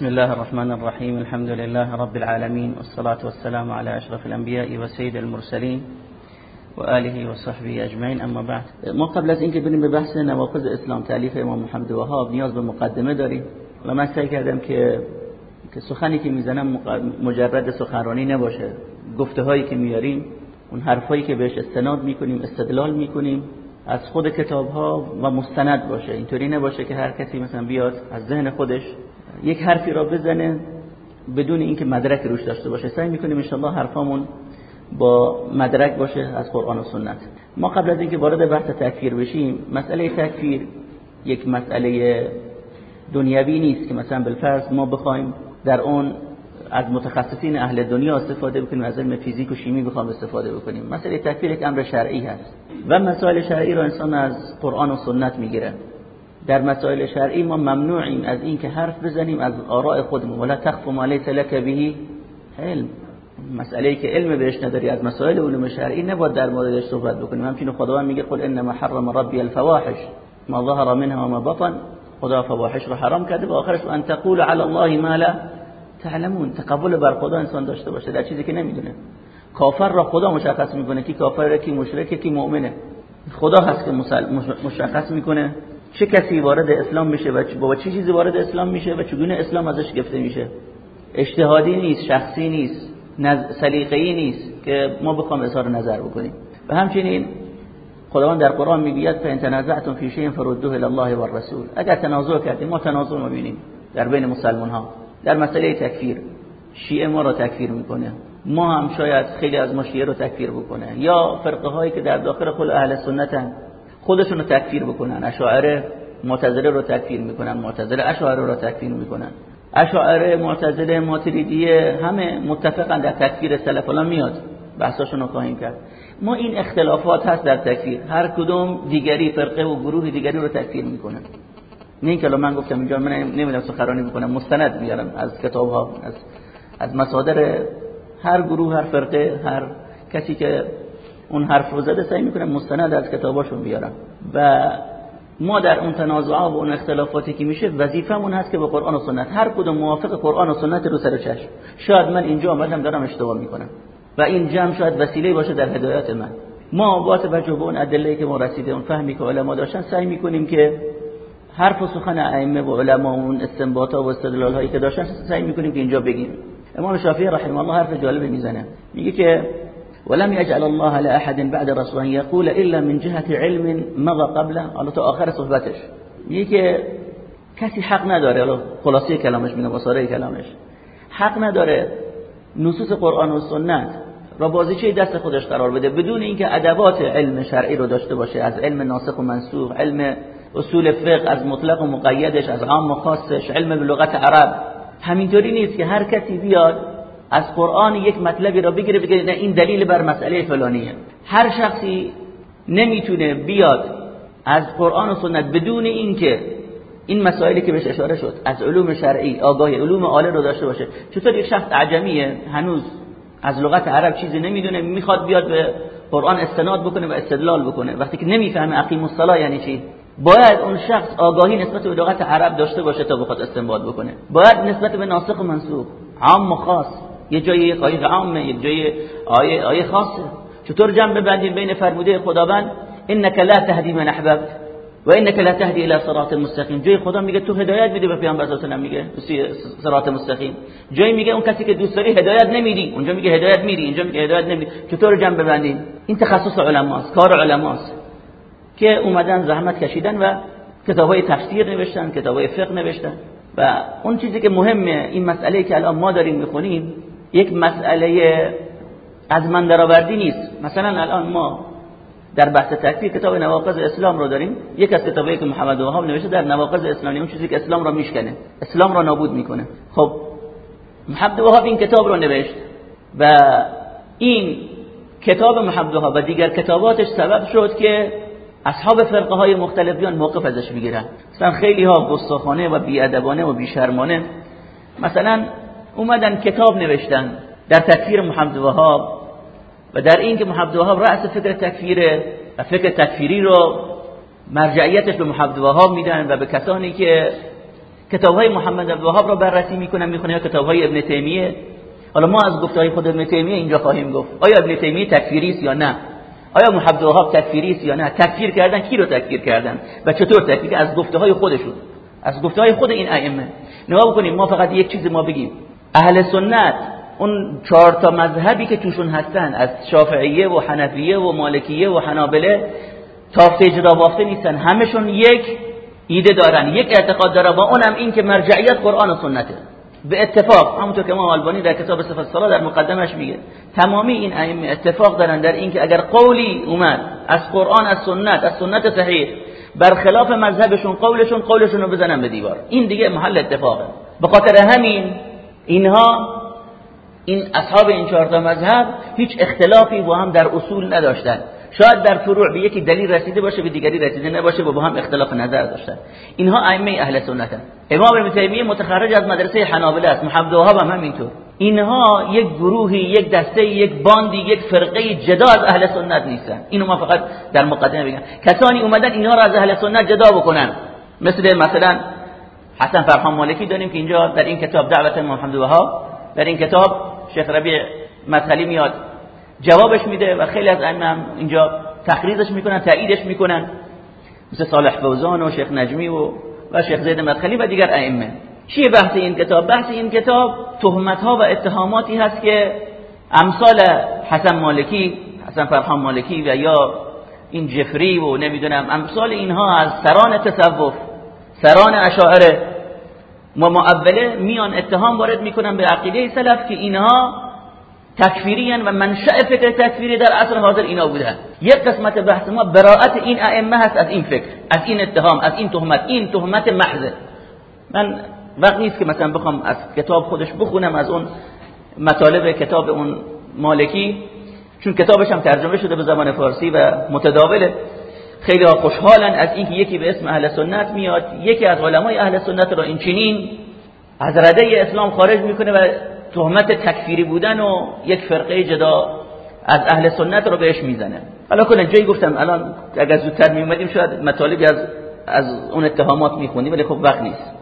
بسم الله الرحمن الرحيم. الحمد لله رب العالمين والصلاة والسلام على أشرف الأنبياء وسيد المرسلين و وصحبه اجمعین اما بعد ما قبل از اینکه بریم به بحث نواقض اسلام تعلیف امام محمد وهاب نیاز به مقدمه داریم و من سعی کردم که که سخنی که می‌زنم مجرد سخنرانی نباشه. گفته هایی که میاریم اون حرفایی که بهش استناد می‌کنیم استدلال می‌کنیم از خود کتاب ها و مستند باشه. اینطوری نباشه که هر کسی مثلا بیاد از ذهن خودش یک حرفی را بزنه بدون اینکه مدرک روش داشته باشه. سعی می‌کنیم ان حرفامون با مدرک باشه از قرآن و سنت. ما قبل از اینکه وارد بحث تکفیر بشیم مسئله تکفیر یک مسئله دنیوی نیست که مثلا بالفرض ما بخوایم در اون از متخصصین اهل دنیا استفاده بکنیم از علم فیزیک و شیمی بخوام استفاده بکنیم. مسئله تکفیر یک امر شرعی هست و مسائل شرعی رو انسان از قرآن و سنت می‌گیره. در مسائل شرعی ما ممنوعیم از اینکه حرف بزنیم از آراء خودمون. ولا تخف ما لیس لك به علم. مسئله که علم بهش نداری از مسائل علوم شرعی نباید در موردش صحبت بکنیم. همچنین خداوند میگه قل انما حرم ربی الفواحش ما ظهر منها و ما بطن. خدا فواحش رو حرام کرده و آخرش ان تقول علی الله ما لا تعلمون. تقبل بر خدا انسان داشته باشه در چیزی که نمی‌دونه. کافر را خدا مشخص می‌کنه کی کافر کی مشرکه کی مؤمنه. خدا هست که مشخص می‌کنه. چه کسی وارد اسلام میشه و با چه چیزی وارد اسلام میشه و چگونه اسلام ازش گرفته میشه؟ اجتهادی نیست شخصی نیست سلیقه‌ای نیست که ما بخوام اظهار نظر بکنیم. و همچنین خداوند در قرآن می‌گوید فان تنازعتم فی شیء فردوه الی الله و الرسول اگر تنازع کردیم ما تنازع می‌بینیم در بین مسلمان ها در مسئله تکفیر شیعه ما رو تکفیر می‌کنه. ما هم شاید خیلی از ما شیعه رو تکفیر بکنه یا فرقه هایی که در داخل خود اهل سنتن. خودشون رو تکفیر بکنن. اشاعره معتزله رو تکفیر می‌کنن معتزله اشاعره رو تکفیر می‌کنن. اشاعره معتزله ماتریدیه همه متفقن در تکفیر سلف الان میاد. بحثاشون رو خواهیم کرد. ما این اختلافات هست در تکفیر. هر کدوم دیگری فرقه و گروه دیگری رو تکفیر می‌کنه. نه اینکه من گفتم اینجا من نمی‌دونم سخنرانی می‌کنم مستند میارم از کتاب ها از از مصادر هر گروه هر فرقه هر کسی که اون حرف رو زده سعی می‌کنم مستند از کتاباشون بیارم و ما در اون تنازعات و اون اختلافاتی که میشه وظیفمون هست که به قرآن و سنت هر کدوم موافق قرآن و سنت رو سر چشم. شاید من اینجا آمدم دارم اشتباه می‌کنم. و این جمع شاید وسیله باشه در هدایت من. ما با توجه به اون ادله که ما رسیده اون فهمی که علما داشتن سعی می‌کنیم که حرف و سخن ائمه و علما و اون استنباطات و استدلال هایی که داشتن سعی می‌کنیم که اینجا بگیم. امام شافعی رحمه الله حرف جالب می‌زنه. میگه که ولم يجعل الله لأحد بعد رسول يقول إلا من جهة علم مضى قبله. حالا تا آخر صحبتش. میگه کسی حق نداره. حالا خلاصه کلامش میگه بصاره کلامش. حق نداره نصوص قرآن و سنت را بازیچه دست خودش قرار بده بدون اینکه ادوات علم شرعی رو داشته باشه از علم ناسخ و منسوخ علم اصول فقه از مطلق و مقیدش از عام و خاصش علم لغت عرب. همینطوری نیست که هر کسی بیاد از قرآن یک مطلبی را بگیره بگه نه این دلیل بر مسئله فلانیه. هر شخصی نمی‌تونه بیاد از قرآن و سنت بدون اینکه این مسائلی که بهش اشاره شد از علوم شرعی آگاهی علوم عالی رو داشته باشه. چطور یک شخص عجمیه هنوز از لغت عرب چیزی نمی‌دونه می‌خواد بیاد به قرآن استناد بکنه و استدلال بکنه. وقتی که نمی‌فهمه اقیم الصلاه یعنی چی؟ باید اون شخص آگاهی نسبت به لغت عرب داشته باشه تا بخواد استنباط بکنه. باید نسبت به ناسخ و منسوخ عام و خاص. یه یک آیه عامه یه جایی آیه آیه خاصه چطور جمع ببندیم بین فرموده خداوند؟ انك لا تهدی من احببت و انك لا تهدی الى صراط مستقیم جای خدا میگه تو هدایت میده به پیامبر صلی میگه صراط مستقیم. جایی میگه اون کسی که دوست داری هدایت نمیدی. اونجا میگه هدایت میدی اینجا میگه هدایت نمیدی چطور جمع ببندیم؟ این تخصص علماست کار علماست. که اومدن زحمت کشیدن و کتابای تفسیر نوشتن کتابای فقه نوشتن. و اون چیزی که مهمه این مسئله که الان ما داریم می‌خونیم یک مسئله از من درآوردی نیست. مثلا الان ما در بحث تکفیر کتاب نواقض اسلام رو داریم. یک از کتابایی که محمد وهاب نوشته در نواقض اسلامی اون چیزی که اسلام رو میشکنه. اسلام رو نابود می‌کنه. خب محمد وهاب این کتاب رو نوشت و این کتاب محمد وهاب و دیگر کتاباتش سبب شد که اصحاب فرقه های مختلف بیان موقف ازش بگیرن مثلا خیلی ها گستاخانه و بیادبانه و بیشرمانه. مثلا اومدن کتاب نوشتن در تکفیر محمد وهاب و در این که محمد وهاب رأس فکر تکفیره و فکر تکفیری رو مرجعیتش به محمد وهاب میدن و به کسانی که کتاب های محمد وهاب را بررسی می‌کنن می‌خونن یا کتاب های ابن تیمیه. حالا ما از گفته های خود ابن تیمیه اینجا خواهیم گفت. آیا ابن تیمیه تکفیری است یا نه؟ آیا محمد وهاب تکفیری است یا نه؟ تکفیر کردن کی رو تکفیر کردن؟ و چطور تکفیر؟ از گفته های خودشون. از گفته های خود این ائمه. نگاه بکنیم ما فقط یک چیز ما بگیم. اهل سنت اون چهار تا مذهبی که توشون هستن از شافعیه و حنفیه و مالکیه و حنابله تافته جدا بافته نیستن. همشون یک ایده دارن یک اعتقاد دارن و اونم این که مرجعیت قرآن و سنته. به اتفاق همونطور که ما آلبانی در کتاب صفت صلاح در مقدمش میگه تمامی این ائمه اتفاق دارن در اینکه اگر قولی اومد از قرآن از سنت از سنت صحیح برخلاف مذهبشون قولشون قولشون رو بزنن به دیوار. این دیگه محل اتفاقه. به خاطر همین اینها این اصحاب این چهار تا مذهب هیچ اختلافی با هم در اصول نداشتن. شاید در فروع به یکی دلیل رسیده باشه به دیگری رسیده نباشه و با هم اختلاف نظر داشتن. اینها ائمه اهل سنت امام ابن تیمیه متخرج از مدرسه حنابله است محمد وهاب هم همینطور. اینها یک گروهی یک دسته یک باندی یک فرقه جدا از اهل سنت نیستن. اینو ما فقط در مقدمه بگم. کسانی اومدن اینها را از اهل سنت جدا بکنن. مثل مثلا حسن فرخان مالکی داریم که اینجا در این کتاب دعوت محمد وهاب در این کتاب شیخ ربیع مدخلی میاد جوابش میده و خیلی از ائمه اینجا تخریزش می‌کنن تاییدش می‌کنن. مثل صالح فوزان و شیخ نجمی و و شیخ زید مدخلی و دیگر ائمه. چیه بحث این کتاب؟ بحث این کتاب تهمت ها و اتهاماتی هست که امثال حسن مالکی حسن فرخان مالکی و یا این جفری و نمی‌دونم امثال اینها از سران تصوف سران اشاعره. ما معوله میان اتهام وارد می‌کنن به عقیده سلف که اینها تکفیری و منشأ فکر تکفیری در عصر حاضر اینا بودن. یک قسمت بحث ما براءت این ائمه هست از این فکر از این اتهام از این تهمت این تهمت محض. من وقت نیست که مثلا بخوام از کتاب خودش بخونم از اون مطالب کتاب اون مالکی چون کتابش هم ترجمه شده به زبان فارسی و متداوله. خیلی خوشحالن از اینکه یکی به اسم اهل سنت میاد یکی از علمای اهل سنت را این چنین از رده اسلام خارج می‌کنه و تهمت تکفیری بودن و یک فرقه جدا از اهل سنت رو بهش می‌زنه. حالا کنه جایی گفتم الان اگر زودتر میومدیم شاید مطالبی از از اون اتهامات می‌خونیم ولی خب وقت نیست.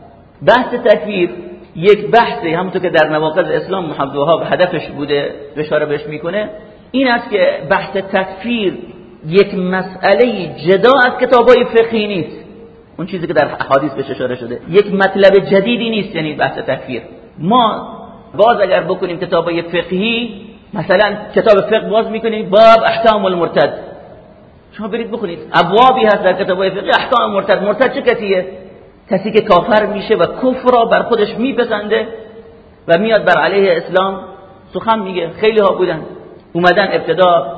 بحث تکفیر یک بحثی همونطور که در نواقض اسلام محمد هدفش بوده اشاره بهش می‌کنه این است که بحث تکفیر یک مسئله جدا از کتابای فقهی نیست. اون چیزی که در احادیث بهش اشاره شده. یک مطلب جدیدی نیست یعنی بحث تکفیر. ما باز اگر بکنیم کتابای فقهی مثلا کتاب فقه باز می‌کنیم باب احکام المرتد. شما برید بخونید. ابوابی هست در کتابای فقهی احکام مرتد مرتد چه کسیه؟ کسی که کافر میشه و کفر را بر خودش میپسنده و میاد بر علیه اسلام. سخن میگه. خیلی ها بودن. اومدن ابتدا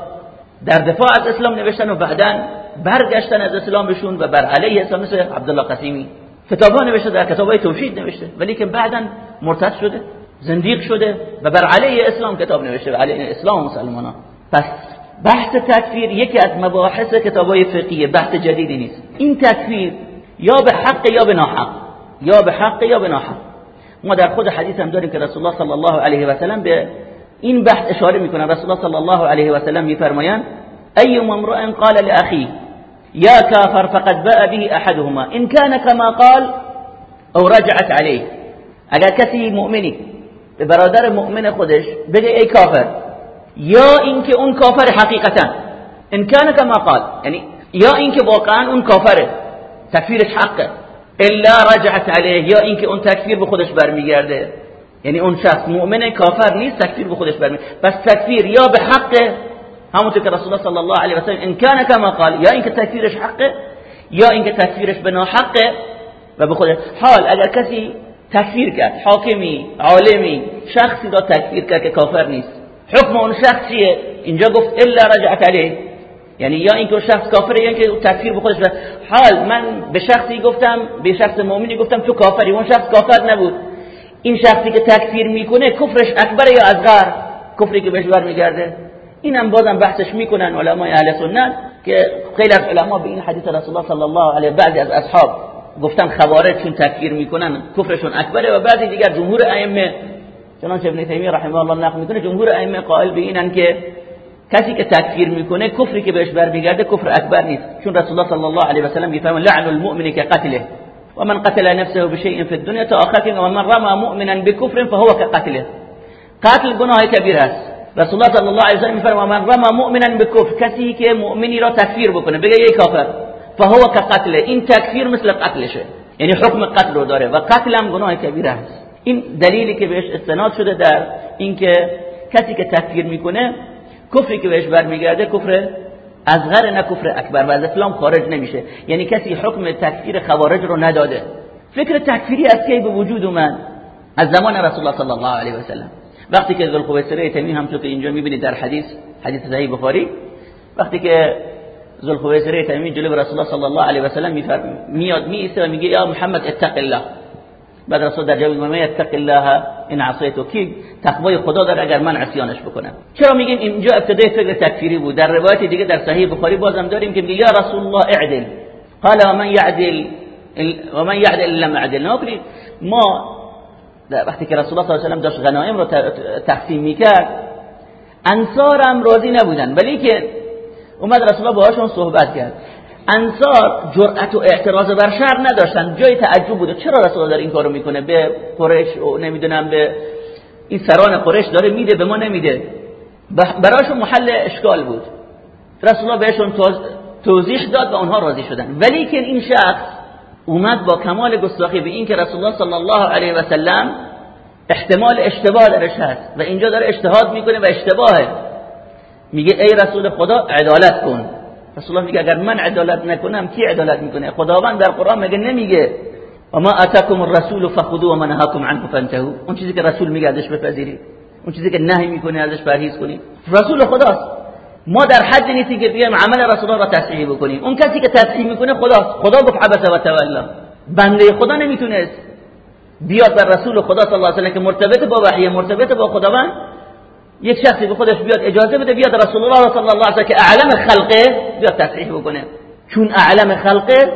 در دفاع از اسلام نوشتن و بعدا برگشتن از اسلامشون و بر علیه اسلام مثل عبدالله قسیمی. کتاب ها نوشته در کتاب توحید نوشته ولی که بعدا مرتد شده زندیق شده و بر علیه اسلام کتاب نوشته و علیه اسلام مسلمان ها پس بحث تکفیر یکی از مباحث کتاب های فقیه بحث جدیدی نیست. این تکفیر یا به حق یا به ناحق. یا به حق یا به ناحق. ما در خود حدیث هم داریم که رسول الله صلی الله علیه و سلم به این بحث اشاره می‌کنن رسول الله صلی الله علیه و سلم میفرمایند ای امرؤ قال لاخيه یا کافر فقد باء به احدهما ان كان كما قال او رجعت عليه اگر کسی مؤمنی به برادر مؤمن خودش بگه ای کافر یا اینکه اون کافر حقیقتا ان كان كما قال یعنی یا اینکه واقعا اون کافره تکفیرش حقه الا رجعت علیه یا اینکه اون تکفیر به خودش برمیگرده. یعنی اون شخص مؤمن کافر نیست تکفیر به خودش برمیگرده. پس تکفیر یا به حقه همونطور که رسول الله صلی الله علیه و سلم ان کان کما قال یا اینکه تکفیرش حقه یا اینکه تکفیرش به ناحقه و به خودش. حال اگر کسی تکفیر کرد حاکمی عالمی شخصی را تکفیر کرد که کافر نیست حکم اون شخصیه اینجا گفت الا رجعت علیه یعنی یا اینکه شخص کافره یا اینکه تکفیر به خودش حال من به شخصی گفتم به شخص مؤمنی گفتم تو کافری اون شخص کافر نبود این شخصی که تکفیر می‌کنه کفرش اکبر یا اصغر؟ کفری که بهش برمیگرده اینم بازم بحثش می‌کنن علمای اهل سنت که خیلی از علما به این حدیث رسول الله صلی الله علیه بعضی از اصحاب گفتن خوارج چون تکفیر می‌کنن کفرشون اکبره و بعضی دیگر جمهور ائمه. چنانچه ابن تیمیه رحمه الله نقل می‌کنه جمهور ائمه قائل به اینن که کسی که تکفیر می‌کنه کفری که بهش برمیگرده کفر اکبر نیست. چون رسول الله صلی الله علیه و سلم میفرماید لعن المؤمن که قتله و من قتل نفسه بشيء في الدنيا تا که و رمى مؤمنا بكفر فهو كقتله. قتل گناه کبیر رسول الله صلی الله علیه و من رمى مؤمنا بكفر کسی که مؤمنی را تکفیر بکنه بگه یک کافر فهو كقتله. این تکفیر مثل قتلشه. یعنی حکم قتل رو داره و قتل هم گناه کبیر است. این دلیلی که بهش استناد شده در اینکه کسی که تکفیر می‌کنه کفری که بهش برمیگرده کفر اصغر نه کفر اکبر و از اسلام خارج نمیشه. یعنی کسی حکم تکفیر خوارج رو نداده. فکر تکفیری از کی به وجود اومد؟ از زمان رسول الله صلی الله علیه و سلم وقتی که ذوالخویسره تمیم هم که اینجا می‌بینید در حدیث حدیث صحیح بخاری وقتی که ذوالخویسره تمیم جلوی رسول الله صلی الله علیه و سلم میاد میایسته و میگه یا محمد اتق الله. بعد رسول در جواب میگه اتق الله ان عصیتو کی تقوای خدا داره اگر من عصیانش بکنم چرا میگیم اینجا ابتدای فکر تکفیری بود؟ در روایت دیگه در صحیح بخاری بازم داریم که میگه یا رسول الله اعدل. قال ومن يعدل ومن يعدل لم اعدل. نوکری ما وقتی که رسول الله صلی الله علیه و داشت غنایم رو تقسیم می‌کرد انصار هم راضی نبودن. ولی که اومد رسول الله باهاشون صحبت کرد. انصار جرأت و اعتراض بر شر نداشتن. جای تعجب بوده. چرا رسول داره این کارو می‌کنه؟ به قریش و نمی‌دونم به این سران قریش داره میده به ما نمیده. براشون محل اشکال بود. رسول الله بهشون توضیح داد و اونها راضی شدن. ولی که این شخص اومد با کمال گستاخی به این که رسول الله صلی الله علیه و سلم احتمال اشتباه درش هست و اینجا داره اجتهاد می‌کنه و اشتباهه. میگه ای رسول خدا عدالت کن. رسول الله میگه اگر من عدالت نکنم کی عدالت می‌کنه؟ خداوند در قرآن مگه نمیگه؟ و ما اتاکم الرسول فخذوا و ما عنه فانتهوا اون چیزی که رسول میگه ازش بپذیرید. اون چیزی که نهی می‌کنه ازش پرهیز کنید. رسول خداست. ما در حد نیستی که بیایم عمل رسول را تصحیح بکنیم. اون کسی که تصحیح می‌کنه خداست. خدا گفت عبس و تولا بنده خدا نمی‌تونست بیاد بر رسول خدا صلی الله علیه و سلم که مرتبط با وحی مرتبط با خداوند یک شخصی به خودش بیاد اجازه بده بیاد رسول الله صلی الله علیه و که اعلم خلقه بیاد تصحیح بکنه. چون اعلم خلقه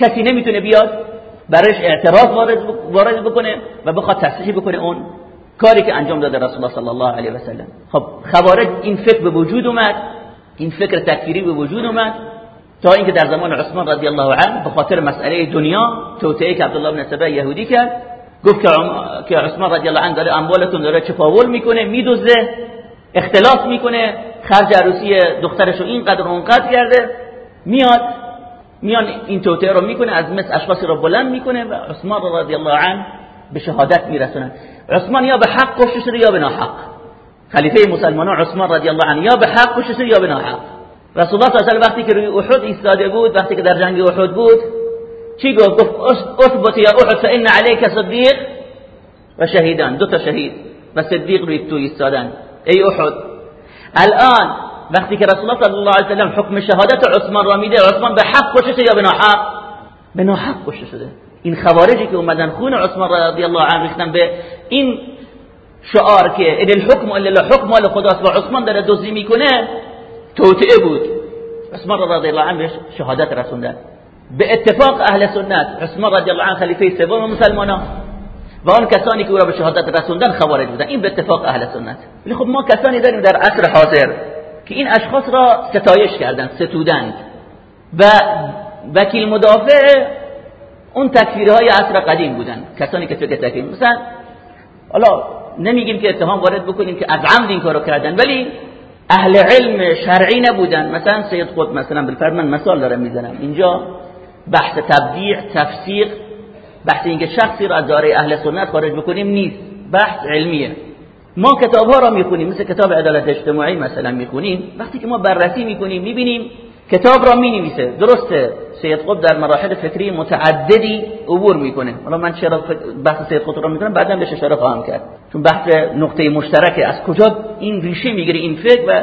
کسی نمی‌تونه بیاد برش اعتراض وارد بکنه و بخواد تصحیح بکنه اون کاری که انجام داده رسول الله صلی الله علیه و سلم. خب خوارج این فکر به وجود اومد این فکر تکفیری به وجود اومد تا اینکه در زمان عثمان رضی الله عنه به خاطر مسئله دنیا توطئه که عبدالله بن سبع یهودی کرد گفت که عثمان رضی الله عنه داره اموالتون داره چپاول می‌کنه میدوزه اختلاف می‌کنه خرج عروسی دخترش رو اینقدر اونقدر کرده میاد میان این توطئه رو می‌کنه از مثل اشخاصی رو بلند می‌کنه و عثمان رضی الله عنه به شهادت میرسونه. عثمان یا به حق کشته شده یا به ناحق؟ خلیفه مسلمانان عثمان رضی الله عنه یا به حق کشته شده یا به ناحق؟ رسول الله صلی الله علیه وقتی که روی احد ایستاده بود وقتی که در جنگ احد بود چی گفت؟ گفت اثبت یا احد فان عليك صدیق و شهیدان. دو تا شهید و صدیق روی تو ایستادن. ای احد الان وقتی که رسول الله صلی الله علیه و سلم حکم شهادت عثمان را میده عثمان به حق کشته یا به ناحق؟ به ناحق کشته شده. این خوارجی که اومدن خون عثمان رضی الله عنه ریختن به این شعار که ان الحكم الا الحكم مال خداست و عثمان داره دزدی می‌کنه توطئه بود. عثمان رضی الله عنه شهادت رسوندن. به اتفاق اهل سنت عثمان رضی الله عنه خلیفه سوم مسلمانان و آن کسانی که او را به شهادت رسوندن خوارج بودن. این به اتفاق اهل سنت. ولی خب ما کسانی داریم در عصر حاضر که این اشخاص را ستایش کردند ستودند. و وکیل مدافع اون تکفیرهای عصر قدیم بودن. کسانی که فکر تکفیر. مثلا حالا نمیگیم که اتهام وارد بکنیم که از عمد این کارو کردن ولی اهل علم شرعی نبودن. مثلا سید خود مثلا بالفرد من مثال دارم می‌زنم. اینجا بحث تبدیع تفسیق بحث اینکه شخصی را از داره اهل سنت خارج بکنیم نیست. بحث علمیه. ما کتاب ها را می‌خونیم مثل کتاب عدالت اجتماعی مثلا می‌خونیم. وقتی که ما بررسی می‌کنیم می‌بینیم کتاب را می نویسه درسته سید قطب در مراحل فکری متعددی عبور می‌کنه. حالا من چرا بحث سید قطب را می‌کنم؟ بعدا بهش اشاره خواهم کرد. چون بحث نقطه مشترکه از کجا این ریشه می‌گیره این فکر و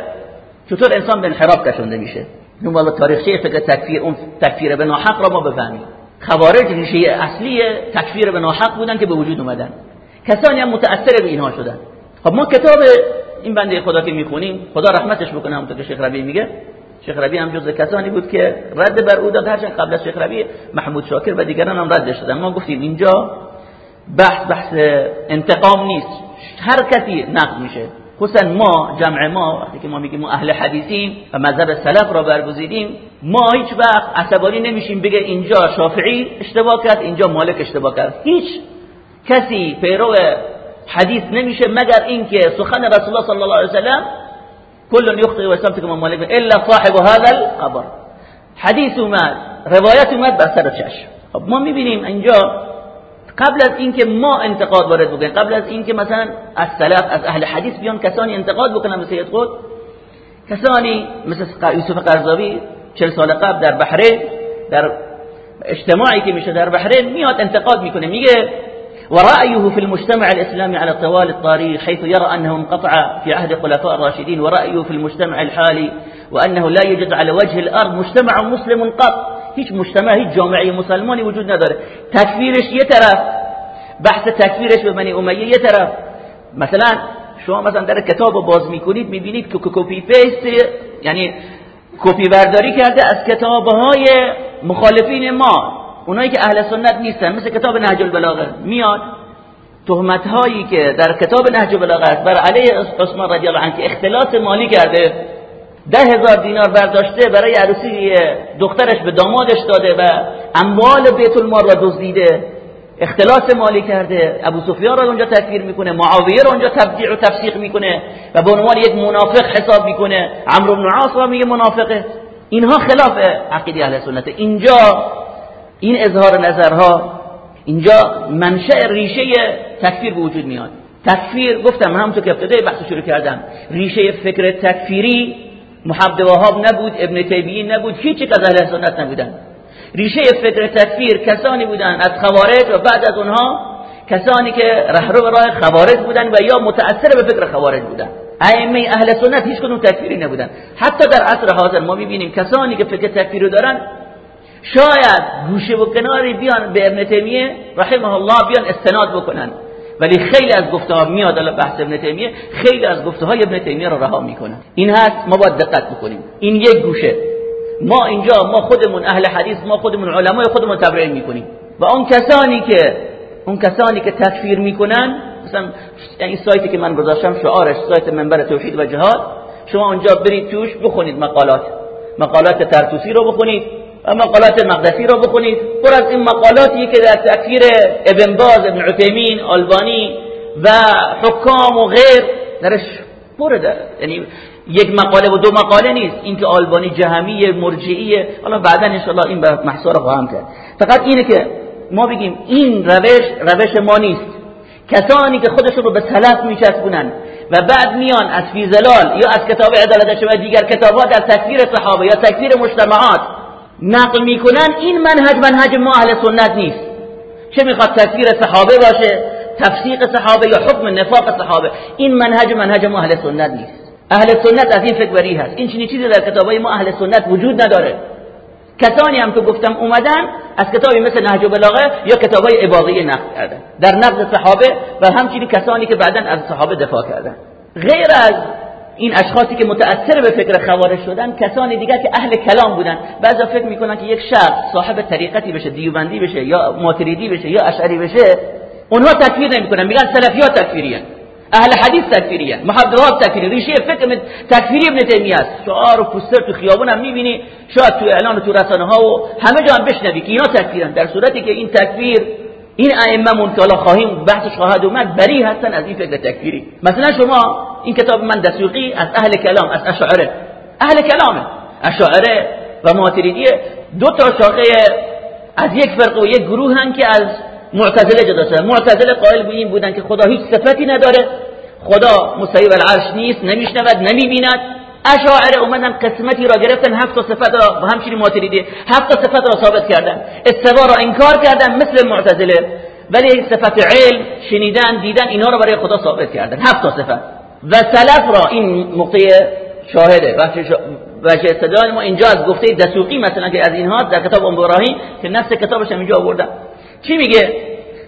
چطور انسان به انحراف کشونده میشه. اون والا تاریخچه فکر تکفیر اون تکفیر به ناحق را ما بفهمیم. خوارج ریشه اصلی تکفیر به ناحق بودن که به وجود اومدن. کسانی هم متأثر به اینها شدن. خب ما کتاب این بنده خدا که می‌خونیم خدا رحمتش بکنه همونطور که شیخ ربیع میگه. شیخ ربی هم جز کسانی بود که رد بر او داد. هرچند قبل از شیخ ربی محمود شاکر و دیگران هم ردش دادن. ما گفتیم اینجا بحث بحث انتقام نیست. هر کسی نقد میشه. خصوصا ما جمع ما وقتی که ما میگیم ما اهل حدیثیم و مذهب سلف را برگزیدیم ما هیچ وقت عصبانی نمیشیم بگه اینجا شافعی اشتباه کرد اینجا مالک اشتباه کرد. هیچ کسی پیرو حدیث نمیشه مگر اینکه سخن رسول الله صلی الله علیه و سلم کل یخطئ و سمت ما مالک الا صاحب هذا القبر حدیث اومد روایت اومد بر سر چشم. خب ما می‌بینیم اینجا قبل از اینکه ما انتقاد وارد بکنیم قبل از اینکه مثلا از سلف از أهل حدیث بیان کسانی انتقاد بکنن به سید قطب کسانی مثل یوسف قرضاوی چل سال قبل در بحرین در اجتماعی که میشه در بحرین میاد انتقاد میکنه میگه ورأيه في المجتمع الإسلامي على طوال التاريخ حيث يرى أنه انقطع في عهد الخلفاء الراشدين ورأيه في المجتمع الحالي وأنه لا يوجد على وجه الأرض مجتمع مسلم قط. هیچ مجتمع هیچ جامعه مسلمانی وجود نداره. تکفیرش یه طرف بحث تکفیرش به بنی امیه یه طرف. مثلا شما مثلا در کتاب باز می‌کنید می‌بینید که copy paste یعنی کپی برداری کرده از کتابهای مخالفین ما. اونایی که اهل سنت نیستن مثل کتاب نهج البلاغه میاد. تهمت هایی که در کتاب نهج البلاغه بر علیه عثمان رضی الله عنه که اختلاس مالی کرده ده هزار دینار برداشته برای عروسی دخترش به دامادش داده و اموال بیت المال را دزدیده. اختلاس مالی کرده. ابو سفیان را اونجا تکفیر می‌کنه. معاویه را اونجا تبدیع و تفسیق می‌کنه و به عنوان یک منافق حساب می‌کنه. عمرو بن عاص را میگه منافقه. اینها خلاف عقیده اهل سنت. اینجا این اظهار نظرها اینجا منشأ ریشه تکفیر به وجود میاد. تکفیر گفتم همونطور که ابتدای بحث شروع کردم. ریشه فکر تکفیری محمد وهاب نبود ابن تیمیه نبود هیچ از اهل سنت نبودن. ریشه فکر تکفیر کسانی بودن از خوارج و بعد از اونها کسانی که رهرو راه خوارج بودن و یا متأثر به فکر خوارج بودن. ائمه اهل سنت هیچ کدوم تکفیری نبودن. حتی در عصر حاضر ما می‌بینیم کسانی که فکر تکفیر دارن شاید گوشه و کناری بیان به ابن تیمیه رحمه الله بیان استناد بکنن. ولی خیلی از گفته ها میاد الان بحث ابن تیمیه خیلی از گفته های ابن تیمیه رو رها می‌کنن این هست ما باید دقت بکنیم. این یک گوشه. ما اینجا ما خودمون اهل حدیث ما خودمون علمای خودمون تبرئه می‌کنیم. و اون کسانی که اون کسانی که تکفیر می‌کنن مثلا این سایتی که من گذاشتم شعارش سایت منبر توحید و جهاد شما اونجا برید توش بخونید مقالات. مقالات ترتوسی رو بخونید. مقالات مقدسی رو بخونید. پر از این مقالاتی که در تکفیر ابن باز ابن عثیمین آلبانی و حکام و غیر درش پر در یعنی یک مقاله و دو مقاله نیست. اینکه آلبانی جهمی مرجعیه. حالا بعدا انشاءالله این به محصار خواهم کرد. فقط اینه که ما بگیم این روش روش ما نیست. کسانی که خودشون رو به سلف میچسبونن و بعد میان از فیزلال یا از کتاب عدالت شما دیگر کتابات در تکفیر صحابه یا تکفیر مجتمعات نقل می‌کنن این منهج منهج ما اهل سنت نیست. چه می‌خواد تکفیر صحابه باشه تفسیق صحابه یا حکم نفاق صحابه این منهج منهج ما اهل سنت نیست. اهل سنت از این فکر بری هست این چنین چیزی در کتابای ما اهل سنت وجود نداره. کسانی هم که گفتم اومدن از کتابی مثل نهج بلاغه یا کتابای عباقی نقل کردن. در نقد صحابه و همچنین کسانی که بعدا از صحابه دفاع کردن. غیر از این اشخاصی که متأثر به فکر خوارج شدن کسانی دیگر که اهل کلام بودن. بعضا فکر می‌کنن که یک شخص صاحب طریقتی بشه دیوبندی بشه یا ماتریدی بشه یا اشعری بشه اونها تکفیر نمی‌کنن. میگن سلفیات تکفیریان اهل حدیث تکفیریان محدثات تکفیری ریشه فکر تکفیری ابن تیمیه است. شعار و پوستر تو خیابون هم می‌بینی. شاید تو اعلان و تو رسانه ها و همه جا هم بشنوی که اینا تکفیرن. در صورتی که این تکفیر این ائمه که حالا خواهیم بحثش خواهد اومد بری هستن از این فکر تکفیری. مثلا شما این کتاب من دسوقی از اهل کلام از اشاعره. اهل کلامه. اشاعره و ماتریدی دو تا شاخه از یک فرق و یک گروه هم که از معتزله جدا شده معتزله قائل به این بودن که خدا هیچ صفتی نداره. خدا مستوی العرش نیست نمیشنود نمی‌بیند. اشاعره اومدن قسمتی را گرفتن هفت تا صفت را و همچنین ماتریدی هفت تا صفت را ثابت کردن. استوا را انکار کردن مثل معتزله. ولی صفت علم شنیدن دیدن اینا را برای خدا ثابت کردن. هفت تا صفت. و سلف را این نقطه شاهده. وجه استدلال ما اینجا از گفته دسوقی مثلا که از اینها در کتاب ام ابراهیم که نفس کتابش اینجا آوردن. چی میگه؟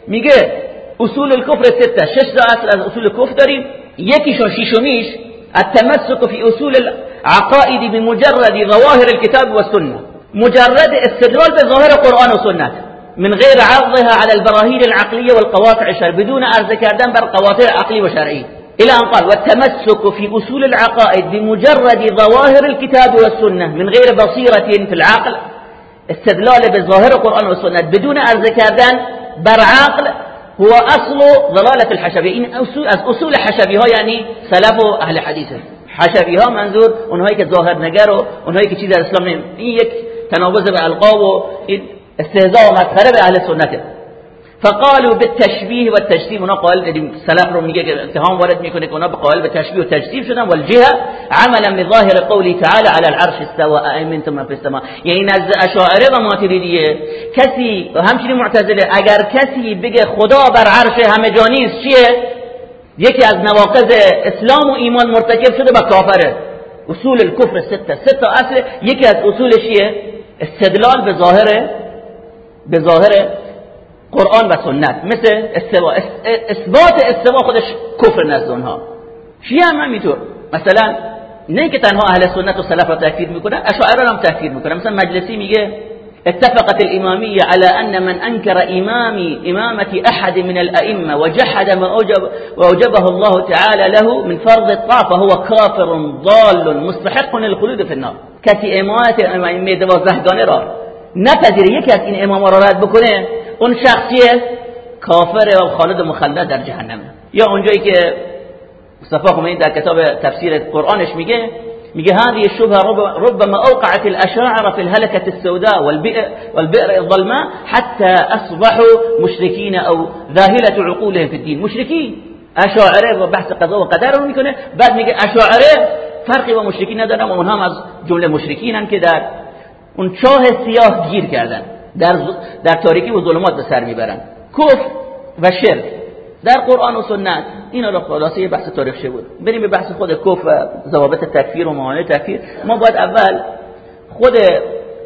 میگه اصول الكفر سته شش تا اصل از اصول کفر داریم. یکیشون شیشمیش التمسك في أصول العقائد بمجرد ظواهر الكتاب والسنة. مجرد استدلال بظاهر قرآن و من غير عرضها على البراهين العقلية والقواطع الشرعية بدون عرض کردن بر قواطع عقلی و شرعی إلى أن قال والتمسك في أصول العقائد بمجرد ظواهر الكتاب والسنة من غير بصيرة في العقل استدلال بظاهر القرآن والسنة بدون عرض کردن بر عقل هو أصل ضلالت الحشبی این اصول از أصول حشبی ها یعنی سلف و أهل حدیثه حشبی ها منظور اونهایی که ظاهر نگر و اونهایی که چیز از اسلام نیم. این یک تناوز به القاب و استهزاء و مسخره به أهل سنته. فقالوا بالتشبيه والتجسيم اونا قائل سلف رو میگه که اتهام وارد می‌کنه که اونا به قائل به تشبیه و تجسیم شدن. والجهه عملا بظاهر قوله تعالى على العرش استوى ائمنتم من في السماء. یعنی نزد اشاعره و ماتریدیه کسی و همچنین معتزله اگر کسی بگه خدا بر عرش همه جانی است چیه؟ یکی از نواقض اسلام و ایمان مرتکب شده با کافره. اصول الكفر سته سته اصل یکی از اصولش چیه؟ استدلال به ظاهر به ظاهر قرآن و سنت. مثل استوا اثبات استوا خودش کفر نزد اونها. شیعه هم همینطور. مثلا نه که تنها اهل سنت و سلف را تکفیر می‌کنن اشاعره هم تکفیر می‌کنن. مثلا مجلسی میگه اتفقت الإمامية على أن من أنكر إمامي إمامة أحد من الأئمة وجحد ما أوجب وأوجبه الله تعالى له من فرض الطاعة فهو كافر ضال مستحق للخلود في النار. كتي إمامات الأئمة دوازدهگانه را نپذیره. یکی از این امام را رد بکنه اون شخصیه کافر و خالد مخلد در جهنم. یا اونجایی که مصطفی خمینی در کتاب تفسیر قرآنش میگه میگه هذه الشبهه ربما اوقعت الاشاعره في الهلكه السوداء والبئر والبئر الظلماء حتى اصبحوا مشركين او ذاهله عقولهم في الدين. مشركين. اشاعره و بحث قضا و قدر رو می‌کنه. بعد میگه اشاعره فرقی با مشرکین ندارن و اونها هم از جمله مشرکینن که در اون چاه سیاه گیر کردن. در, در تاریکی و ظلمات به سر می‌برن. کفر و شرک در قرآن و سنت اینا رو خلاصه یه بحث تاریخی بود بریم به بحث خود کفر و ضوابط تکفیر و معانه تکفیر. ما باید اول خود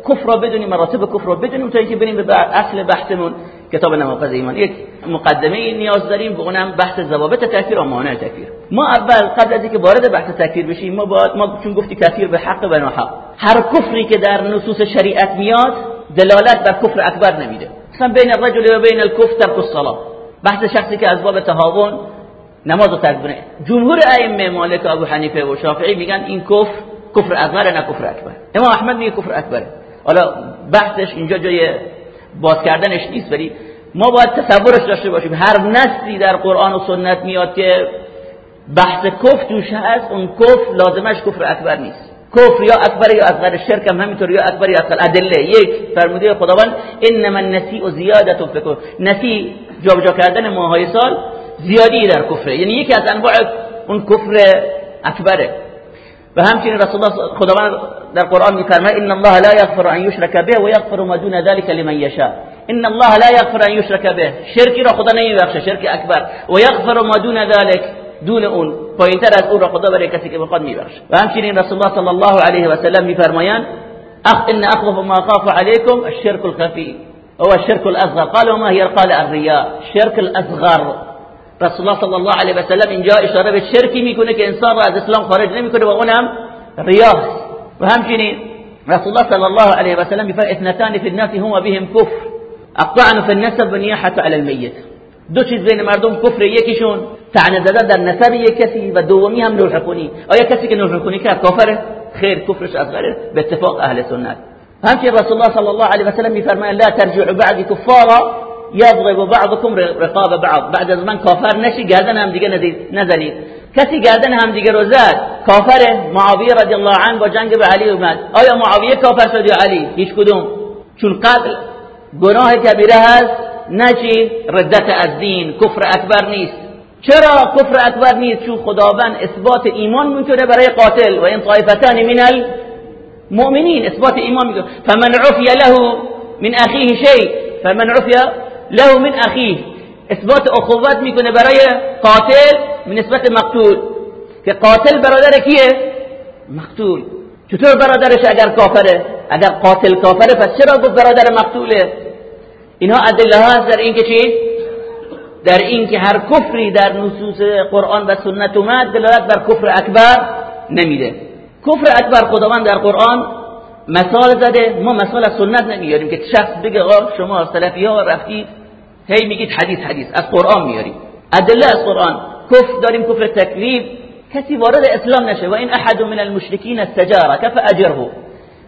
کفر را بدونیم مراتب کفر را بدونیم تا اینکه بریم به اصل بحثمون. کتاب نماقض ایمان. یک مقدمه نیاز داریم به اونم بحث ضوابط تکفیر و معانه تکفیر. ما اول قبل از اینکه وارد بحث تکفیر بشیم ما باید ما چون گفتی کفیر به حق و ناحق. هر کفری که در نصوص شریعت میاد دلالت بر کفر اکبر نمیده. مثلا بین الرجل و بین الکفر ترک الصلاه بحث شخصی که از باب تهاون نماز رو ترک جمهور ائمه مالک ابو حنیفه و شافعی میگن این کفر کفر اصغر نه کفر اکبر. امام احمد میگه کفر اکبره. حالا بحثش اینجا جای باز کردنش نیست ولی ما باید تصورش داشته باشیم. هر نصی در قرآن و سنت میاد که بحث کفر توش هست اون کفر لازمش کفر اکبر نیست. کفر یا اکبر یا اصغر شرک هم همینطور یا اکبر یا اصغر ادله یک فرموده خداوند انما النسیء زیادت فی کفر نسی جابجا کردن ماهای سال زیادی در کفره. یعنی یکی از انواع اون کفر اکبره. و همچنین رسول الله خداوند در قرآن میفرماید ان الله لا یغفر ان یشرک به و یغفر ما دون ذلك لمن یشاء. ان الله لا یغفر ان یشرک به. شرکی را خدا نمیبخشه شرک اکبر. و یغفر ما دون ذلك دون اون. پایینتر از اون را خدا برای کسی که بخواد میبخشه و همچنین رسول الله صلی الله علیه و سلم میفرمایند اخ ان اخوف ما اخاف عليكم الشرك الخفي هو الشرك الاصغر قال وما هي قال الرياء شرك الاصغر رسول الله صلی الله علیه و سلم اینجا اشاره به شرکی میکنه که انسان را از اسلام خارج نمیکنه و اونم ریاض و همچنین رسول الله صلی الله علیه و سلم میفرماید اثنتان فی الناس هما بهم کفر الطعن في النسب والنياحه على الميت دو چیز بین مردم کفر یکیشون طعن زدن در نسب یک کسی و دومی هم نوح کنی. آیا کسی که نوح کنی کرد کافره؟ خیر کفرش اصغره به اتفاق اهل سنت. همچنین رسول الله صلی الله علیه و سلم میفرماید لا ترجعوا بعد کفارا یضرب بعضكم رقاب بعض. بعد از من کافر نشی گردن هم دیگه نزنید کسی گردن هم دیگه رو زد کافر معاویه رضی الله عنه با جنگ به علی اومد. آیا معاویه کافر شد یا علی؟ هیچ کدوم. چون قتل گناه کبیره هست نه چی؟ ردت از دین. کفر اکبر نیست. چرا کفر اکبر نیست؟ چون خداوند اثبات ایمان می‌کنه برای قاتل. و این طایفتان من المؤمنین اثبات ایمان می‌کنه. فمن عفی له من اخیه شیء. فمن عفی له من اخیه. اثبات اخوت می‌کنه برای قاتل من نسبت مقتول. که قاتل برادر کیه؟ مقتول. چطور برادرش اگر کافره؟ اگر قاتل کافره پس چرا گفت برادر مقتوله؟ اینها ادله هست در اینکه چی؟ در اینکه هر کفری در نصوص قرآن و سنت اومد دلالت بر کفر اکبر نمیده. کفر اکبر خداوند در قرآن مثال زده ما مثال از سنت نمیاریم که شخص بگه آقا شما سلفی ها رفتید هی میگید حدیث حدیث. از قرآن میاریم ادله از قرآن. کفر داریم کفر تکلیف کسی وارد اسلام نشه. و این احد من المشرکین استجارك فاجره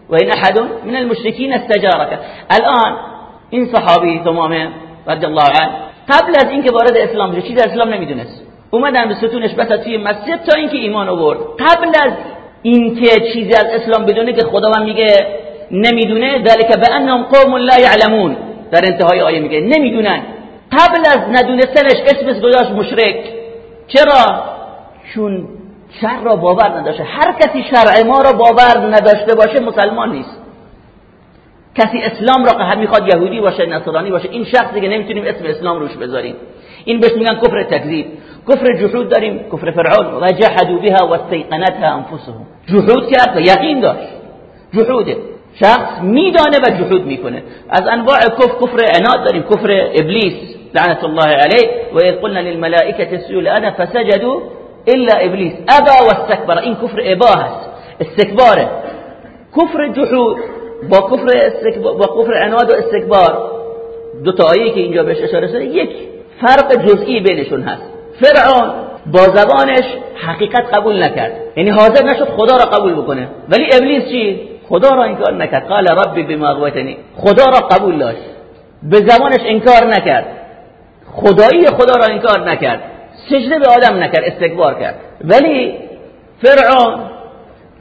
و این احد من المشرکین استجارك الان این صحابی تمامه رضی الله عنه قبل از اینکه وارد اسلام بشه چیز اسلام نمی‌دونست. اومدن به ستونش بس توی مسجد تا اینکه ایمان آورد. قبل از اینکه چیزی از اسلام بدونه که خدا من میگه نمی‌دونه ذلك بانهم قوم لا يعلمون. در انتهای آیه میگه نمی‌دونن. قبل از ندونستنش اسمش گذاشت مشرک. چرا؟ چون شر را باور نداشته. هر کسی شرع ما را باور نداشته باشه مسلمان نیست. کسی اسلام را می‌خواد یهودی باشه نصرانی باشه این شخصی که نمی‌تونیم اسم اسلام روش بذاریم. این بهش میگن کفر تکذیب. کفر جحود داریم کفر فرعون. و جحدوا بها واستيقنتها انفسهم. جحود کرد و یقین داشت. جحوده. شخص میدانه و جحود می‌کنه. از انواع کفر کفر عناد داریم. کفر ابلیس لعنت الله علیه. و اذ قلنا للملائکه اسجدوا فسجدوا الا ابلیس. ابا واستكبر. این کفر ابا هست. استکباره کفر جحود. با کفر با کفر عناد و استکبار. دو تا آیه که اینجا بهش اشاره شده یک فرق جزئی بینشون هست. فرعون با زبانش حقیقت قبول نکرد. یعنی حاضر نشد خدا را قبول بکنه. ولی ابلیس چی؟ خدا را انکار نکرد. قال ربی بما اغویتنی. خدا را قبول داشت. به زبانش انکار نکرد. خدایی خدا را انکار نکرد. سجده به آدم نکرد استکبار کرد. ولی فرعون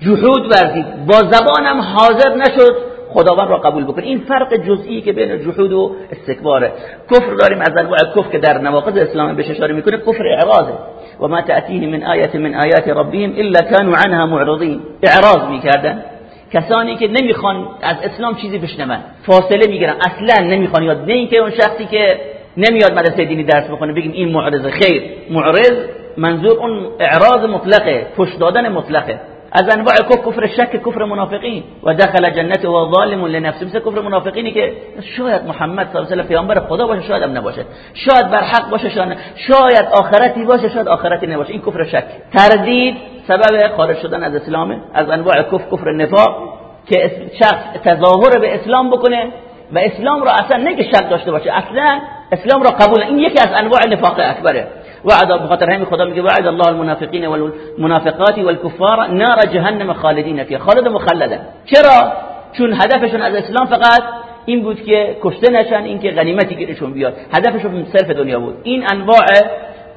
جحود ورزید. با زبانم حاضر نشد. خداوند را قبول بکنه. این فرق جزئی که بین جحود و استکباره. کفر داریم از انواع کفر که در نواقض اسلام بهش اشاره می‌کنه کفر اعراضه. و ما تأتیه من آیت من آیات ربهم الا كانوا عنها معرضین. اعراض می‌کردن. کسانی که نمی‌خوان از اسلام چیزی بشنون فاصله می‌گیرن. اصلا نمی‌خوان یاد نه اینکه اون شخصی که نمیاد مدرسه دینی درس بخونه بگیم این معرض خیر. معرض منظور اون اعراض مطلقه پشت دادن مطلقه. از انواع کفر شک کفر منافقین. و دخل جنته و ظالم لنفسه. مثل کفر منافقینی که شاید محمد صلی الله علیه و پیامبر خدا باشه شاید هم نباشه. شاید بر حق باشه شاید شاید آخرتی باشه شاید آخرتی نباشه. این کفر شک. تردید سبب خارج شدن از اسلامه از انواع کفر کفر نفاق که شخص تظاهر به اسلام بکنه و اسلام را اصلا نگه شک داشته باشه اصلا اسلام را قبول این یکی از انواع نفاق اکبره. وعد بخاطر همین خدا میگه وعد الله المنافقین والمنافقات والكفار نار جهنم خالدین فيها خالد مخلدا چرا؟ چون هدفشون از اسلام فقط این بود که کشته نشن این که غنیمتی گیرشون بیاد. هدفشون صرف دنیا بود. این انواع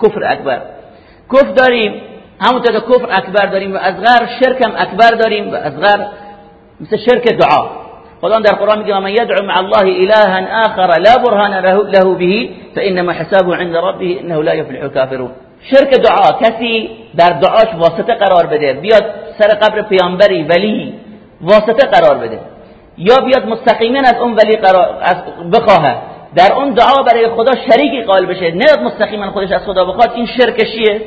کفر اکبر. کفر داریم همونطور که کفر اکبر داریم و اصغر شرک هم اکبر داریم و اصغر مثل شرک دعا. خدا در قرآن میگه من يدعو مع الله الها آخر لا برهان له به فانما حسابه عند ربه انه لا يفلح الكافرون شرک دعا کسی در دعاش واسطه قرار بده بیاد سر قبر پیامبری ولی واسطه قرار بده یا بیاد مستقیما از اون ولی قرار بخواه در اون دعا برای خدا شریکی قائل بشه نه مستقیما خودش از خدا بخواد این شرکشیه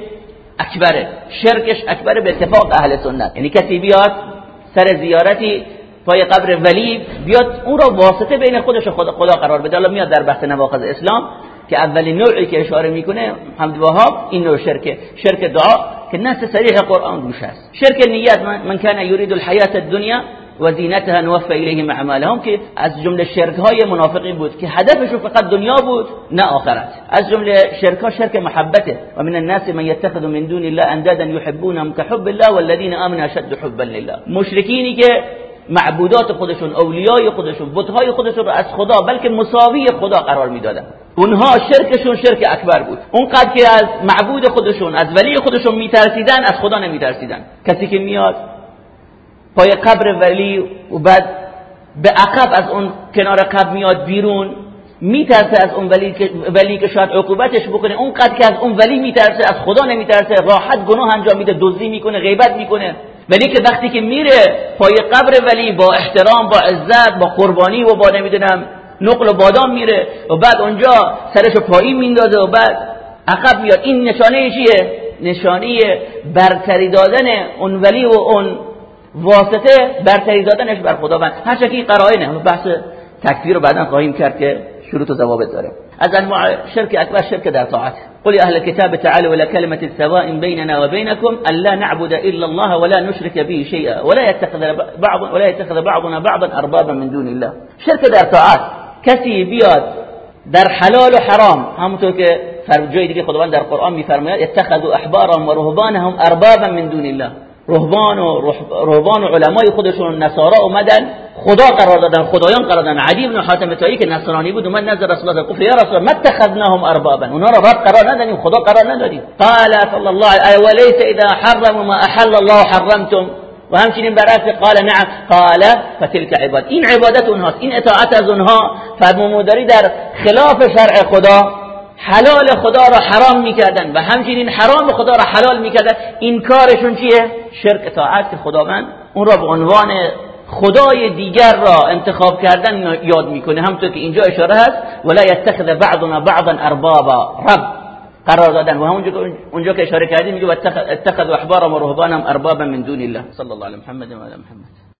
اکبره شرکش اکبره به اتفاق اهل سنت یعنی کسی بیاد سر زیارتی پای قبر ولی بیاد اون را واسطه بین خودش و خدا, خدا قرار بده. حالا میاد در بحث نواقض اسلام که اولین نوعی که اشاره می‌کنه حمد وهاب این نوع شرک شرک دعا که نص صریح قرآن روش هست. شرک نیت من, کان یرید الحیات الدنیا و زینتها نوفى الیهم اعمالهم که از جمله شرک های منافقین بود که هدفشون فقط دنیا بود نه آخرت. از جمله شرک ها شرک محبته. و من الناس من يتخذ من دون الله اندادا يحبونهم كحب الله والذين امنوا اشد حبا لله. مشرکینی که معبودات خودشون اولیای خودشون بتهای خودشون رو از خدا بلکه مساوی خدا قرار می‌دادن. اونها شرکشون شرک اکبر بود. اونقدر که از معبود خودشون از ولی خودشون میترسیدن از خدا نمیترسیدن. کسی که میاد پای قبر ولی و بعد به عقب از اون کنار قبر میاد بیرون میترسه از اون ولی که ولی که شاید عقوبتش بکنه. اونقدر که از اون ولی میترسه از خدا نمیترسه. راحت گناه انجام میده دزدی می‌کنه غیبت می‌کنه. ولی که وقتی که میره پای قبر ولی با احترام با عزت با قربانی و با نمی‌دونم نقل و بادام میره و بعد اونجا سرشو پایی میندازه و بعد عقب میاد. این نشانه چیه؟ نشانه برتری دادن اون ولی و اون واسطه برتری دادنش بر خداوند. هر شکی قرائنه. بحث تکفیر رو بعدا خواهیم کرد که شروط و ضوابط داره. از انواع شرک اکبر شرک در طاعت قل أهل الكتاب تعالوا إلى كلمة سواء بيننا وبينكم الا نعبد إلا الله ولا نشرك به شيئا ولا يتخذ بعض ولا يتخذ بعضنا بعضا أربابا من دون الله. شرک در طاعت کسی بیاد در حلال و حرام. همونطور که جای دیگه خداوند در قرآن میفرماید اتخذوا أحبارهم و رهبانهم أربابا من دون الله. رهبان و رهبان و علمای خودشون نصارا اومدن. خدا قرار دادن خدایان قرار دادن. عدی بن حاتم تایی که نصرانی بود اومد نظر رسول الله گفت یا رسول الله اتخذناهم اربابا. اونا را رب قرار ندادیم خدا قرار ندادیم. قال صلی الله علیه و لیس اذا حرموا ما احل الله حرمتم. و همچنین برعکس قال نعم. قال فتلك عباد. این عبادت اونهاست. این اطاعت از اونها. فرموداری در خلاف شرع خدا حلال خدا را حرام می‌کردن و همچنین حرام خدا را حلال می‌کردن این کارشون چیه؟ شرک اطاعت که خداوند. اون را به عنوان خدای دیگر را انتخاب کردن یاد می‌کنه. همونطور که اینجا اشاره هست ولا يتخذ بعضنا بعضا اربابا. رب قرار دادن. و همونجا اونجا که اشاره کردیم میگه اتخذ احبارهم و رهبانهم اربابا من دون الله. صلی الله علی محمد و علی محمد.